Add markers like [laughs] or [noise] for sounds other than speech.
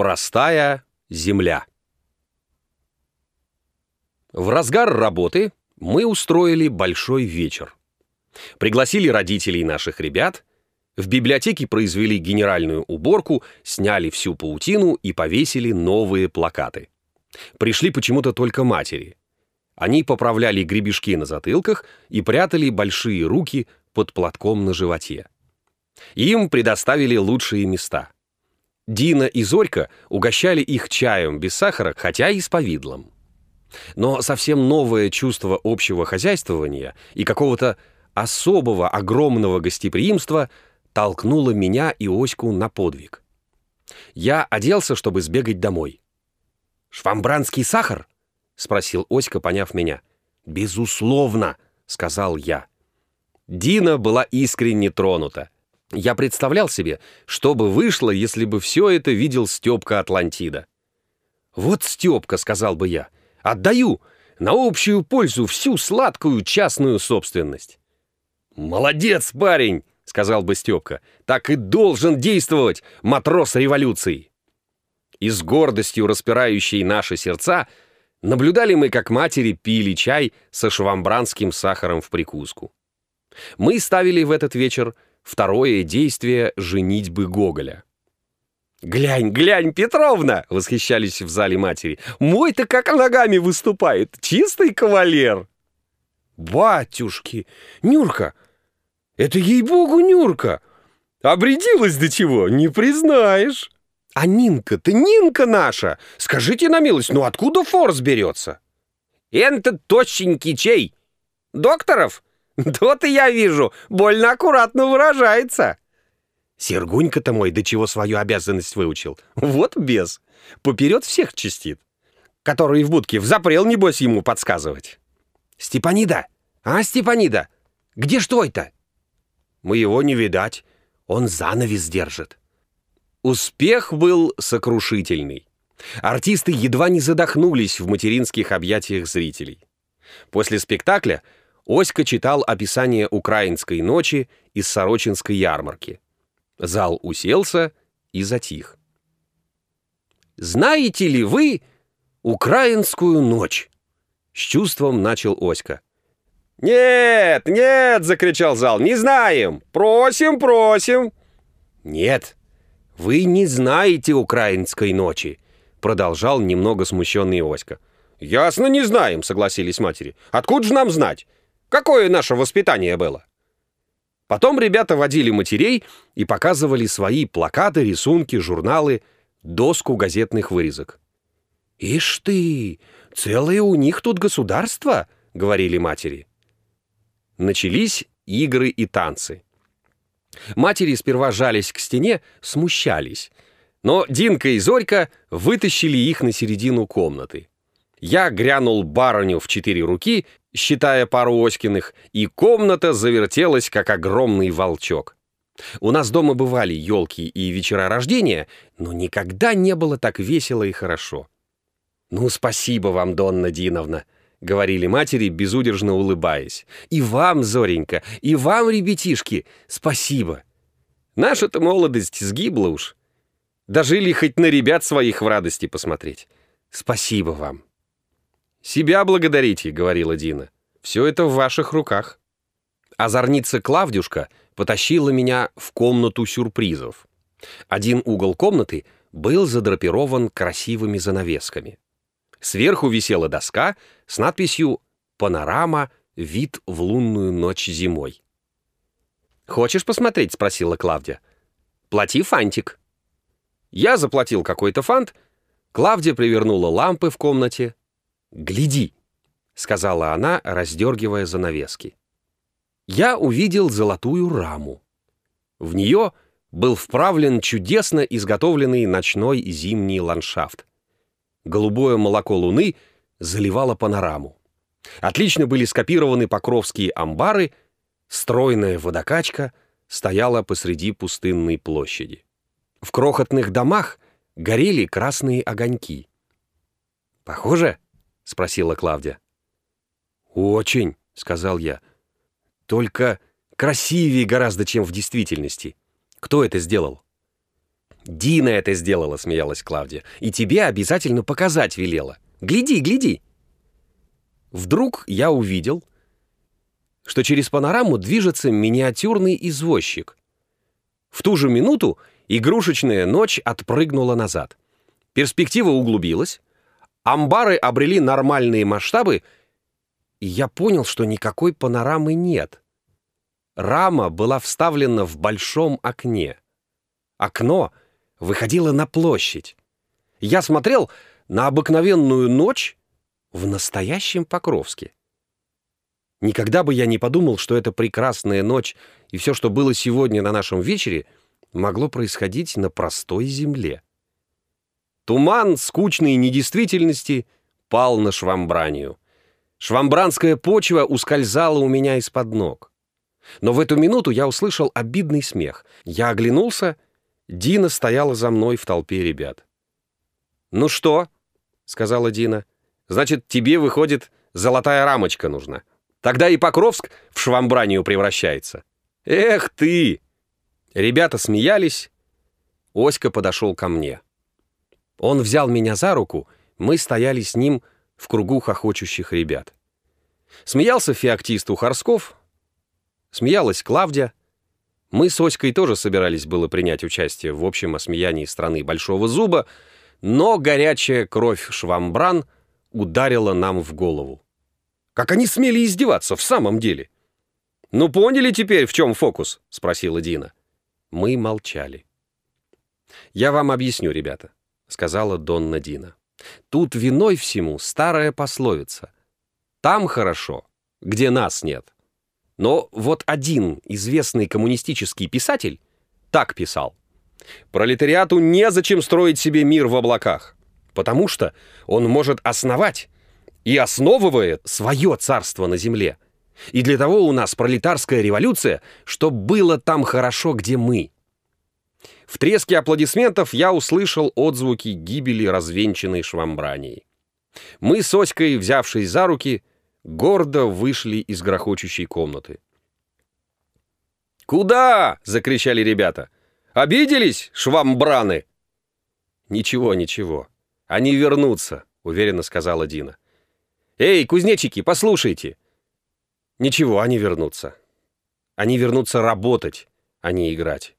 Простая земля. В разгар работы мы устроили большой вечер. Пригласили родителей наших ребят, в библиотеке произвели генеральную уборку, сняли всю паутину и повесили новые плакаты. Пришли почему-то только матери. Они поправляли гребешки на затылках и прятали большие руки под платком на животе. Им предоставили лучшие места. Дина и Зорька угощали их чаем без сахара, хотя и с повидлом. Но совсем новое чувство общего хозяйствования и какого-то особого огромного гостеприимства толкнуло меня и Оську на подвиг. Я оделся, чтобы сбегать домой. «Швамбранский сахар?» — спросил Оська, поняв меня. «Безусловно», — сказал я. Дина была искренне тронута. Я представлял себе, что бы вышло, если бы все это видел Степка Атлантида. «Вот Степка», — сказал бы я, — «отдаю на общую пользу всю сладкую частную собственность». «Молодец, парень!» — сказал бы Степка. «Так и должен действовать матрос революции!» И с гордостью распирающей наши сердца наблюдали мы, как матери пили чай со швамбранским сахаром в прикуску. Мы ставили в этот вечер второе действие «Женитьбы Гоголя». «Глянь, глянь, Петровна!» — восхищались в зале матери. «Мой-то как ногами выступает! Чистый кавалер!» «Батюшки! Нюрка! Это, ей-богу, Нюрка! Обрядилась до чего, не признаешь!» «А Нинка-то, Нинка наша! Скажите на милость, ну откуда форс берется?» «Это тощенький чей? Докторов?» [laughs] «То-то я вижу, больно аккуратно выражается». Сергунька-то мой до чего свою обязанность выучил. Вот без. Поперед всех чистит. Который в будке взапрел, небось, ему подсказывать. «Степанида! А, Степанида? Где ж твой-то?» «Мы его не видать. Он занавес держит». Успех был сокрушительный. Артисты едва не задохнулись в материнских объятиях зрителей. После спектакля Оська читал описание украинской ночи из Сорочинской ярмарки. Зал уселся и затих. «Знаете ли вы украинскую ночь?» С чувством начал Оська. «Нет, нет!» — закричал зал. «Не знаем! Просим, просим!» «Нет, вы не знаете украинской ночи!» Продолжал немного смущенный Оська. «Ясно, не знаем», — согласились матери. «Откуда же нам знать? Какое наше воспитание было? Потом ребята водили матерей и показывали свои плакаты, рисунки, журналы, доску газетных вырезок. «Ишь ты, целое у них тут государство», — говорили матери. Начались игры и танцы. Матери сперва жались к стене, смущались. Но Динка и Зорька вытащили их на середину комнаты. Я грянул барыню в четыре руки, считая пару Оськиных, и комната завертелась, как огромный волчок. У нас дома бывали елки и вечера рождения, но никогда не было так весело и хорошо. «Ну, спасибо вам, Донна Диновна», — говорили матери, безудержно улыбаясь. «И вам, Зоренька, и вам, ребятишки, спасибо. Наша-то молодость сгибла уж. Дожили хоть на ребят своих в радости посмотреть. Спасибо вам». «Себя благодарите», — говорила Дина. «Все это в ваших руках». Озорница Клавдюшка потащила меня в комнату сюрпризов. Один угол комнаты был задрапирован красивыми занавесками. Сверху висела доска с надписью «Панорама. Вид в лунную ночь зимой». «Хочешь посмотреть?» — спросила Клавдия. «Плати фантик». Я заплатил какой-то фант. Клавдия привернула лампы в комнате, «Гляди!» — сказала она, раздергивая занавески. Я увидел золотую раму. В нее был вправлен чудесно изготовленный ночной зимний ландшафт. Голубое молоко луны заливало панораму. Отлично были скопированы покровские амбары, стройная водокачка стояла посреди пустынной площади. В крохотных домах горели красные огоньки. «Похоже?» — спросила Клавдия. «Очень», — сказал я. «Только красивее гораздо, чем в действительности. Кто это сделал?» «Дина это сделала», — смеялась Клавдия. «И тебе обязательно показать велела. Гляди, гляди». Вдруг я увидел, что через панораму движется миниатюрный извозчик. В ту же минуту игрушечная ночь отпрыгнула назад. Перспектива углубилась, амбары обрели нормальные масштабы, и я понял, что никакой панорамы нет. Рама была вставлена в большом окне. Окно выходило на площадь. Я смотрел на обыкновенную ночь в настоящем Покровске. Никогда бы я не подумал, что эта прекрасная ночь и все, что было сегодня на нашем вечере, могло происходить на простой земле. Туман скучной недействительности пал на швамбранию. Швамбранская почва ускользала у меня из-под ног. Но в эту минуту я услышал обидный смех. Я оглянулся, Дина стояла за мной в толпе ребят. «Ну что?» — сказала Дина. «Значит, тебе, выходит, золотая рамочка нужна. Тогда и Покровск в швамбранию превращается». «Эх ты!» Ребята смеялись. Оська подошел ко мне. Он взял меня за руку, мы стояли с ним в кругу хохочущих ребят. Смеялся феоктист Ухарсков, смеялась Клавдия. Мы с Оськой тоже собирались было принять участие в общем осмеянии страны Большого Зуба, но горячая кровь швамбран ударила нам в голову. Как они смели издеваться в самом деле? «Ну поняли теперь, в чем фокус?» — спросила Дина. Мы молчали. «Я вам объясню, ребята», — сказала Донна Дина. «Тут виной всему старая пословица. Там хорошо, где нас нет». Но вот один известный коммунистический писатель так писал. Пролетариату незачем строить себе мир в облаках, потому что он может основать и основывает свое царство на земле. И для того у нас пролетарская революция, чтобы было там хорошо, где мы. В треске аплодисментов я услышал отзвуки гибели развенчанной швамбрании. Мы с Оськой, взявшись за руки, гордо вышли из грохочущей комнаты. «Куда?» — закричали ребята. «Обиделись, швамбраны?» «Ничего, ничего. Они вернутся», — уверенно сказала Дина. «Эй, кузнечики, послушайте!» «Ничего, они вернутся. Они вернутся работать, а не играть».